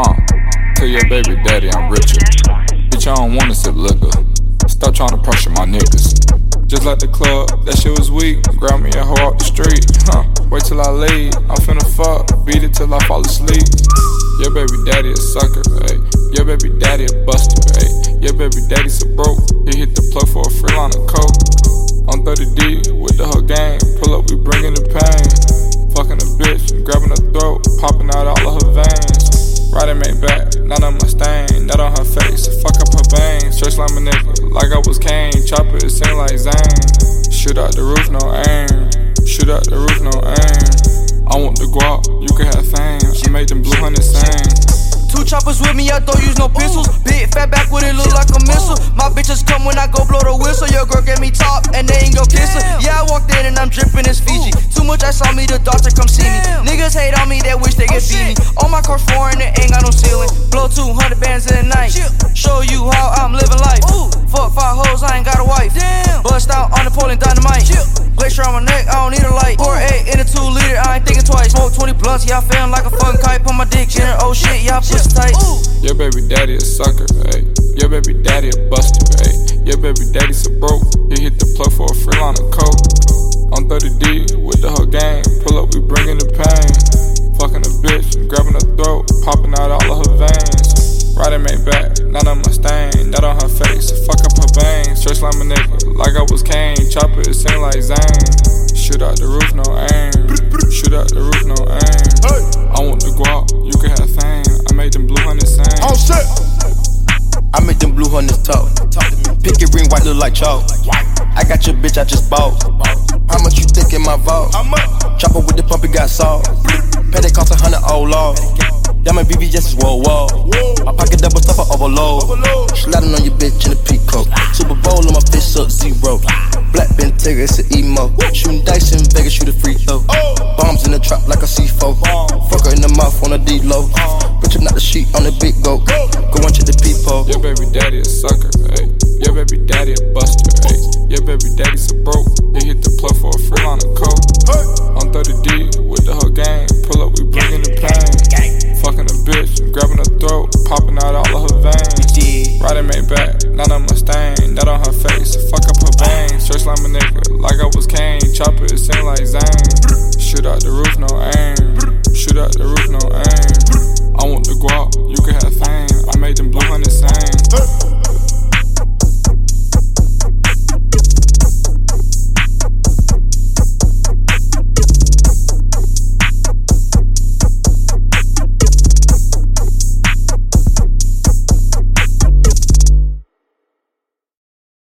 Uh, tell your baby daddy I'm richer. Bitch, I don't wanna sip liquor. Stop trying to pressure my niggas. Just like the club, that shit was weak. Grab me a hoe out the street. Huh, wait till I leave. I'm finna fuck, beat it till I fall asleep. Your baby daddy a sucker, ayy. Your baby daddy a buster, ayy. Your baby daddy's a broke. He hit the plug for a free line of coke. On 30D with the whole gang. Pull up, we bringing the pain. Fucking a bitch, grabbing her throat, popping out all of her veins. Riding Maybach, not on my stain, not on her face. Fuck up her veins, stretch like a nigga, like I was Kane. Chopper, it seem like Zane. Shoot out the roof, no aim. Shoot out the roof, no aim. I want the guap, you can have fame. I made them blue honey sing. Two choppers with me, I don't use no pistols. Big fat back with it look like a missile. My bitches come when I go blow the whistle. Your girl get me top and they ain't go kiss her. Yeah, I walked in and I'm dripping this Fiji. Too much I saw me, the doctor come see me. Niggas hate on me, they wish they could beat me. All my cars foreign, it ain't got no ceiling. Blow 200 bands in the night. Show you how I'm living life. Fuck five hoes, I ain't got a wife. Bust out on the pole and dynamite. Glacier on my neck, I don't need a light. 4-8 in a two liter, I ain't thinking twice. Smoke 20 blunts, yeah, I feeling like a fucking kite. Put my dick in her, oh shit, yeah, I push tight. Your baby daddy a sucker, ayy. Your baby daddy a buster, ayy. Your baby daddy so broke. He hit the plug for a free line of coke. On 30D with the whole gang. Pull up, we bringing the popping out all of her veins. Riding Maybach, not on my stain, not on her face. Fuck up her veins, stretch like a nigga, like I was Kane. Chopper, it seem like Zane. Shoot out the roof, no aim. Shoot out the roof, no aim. I want the guap, you can have fame. I made them blue honey sing. Oh shit! I make them blue hunters talk. Pick your ring white look like chalk. I got your bitch, I just bought. How much you think in my vault? Chopper with the pump, it got salt. Pay that cost a hundred old law. Diamond BBS is wall wall. My pocket double stuffer overload. Sliding on your bitch in a peacoat. Super Bowl on my fish up zero. Black Bentayga, it's an emo. Shooting dice in Vegas, shoot a free throw. Bombs in the trap like a C4. Fuck her in the mouth on a D low. Bitch, not the sheet on the big goat. Go and check the people. Your baby daddy a sucker, ayy. Your baby daddy throat, popping out all of her veins. Riding Maybach, not on my stain, not on her face. Fuck up her veins, stretch like a nigga, like I was Kane. Chopper, it seem like Zane. Shoot out the roof, no aim.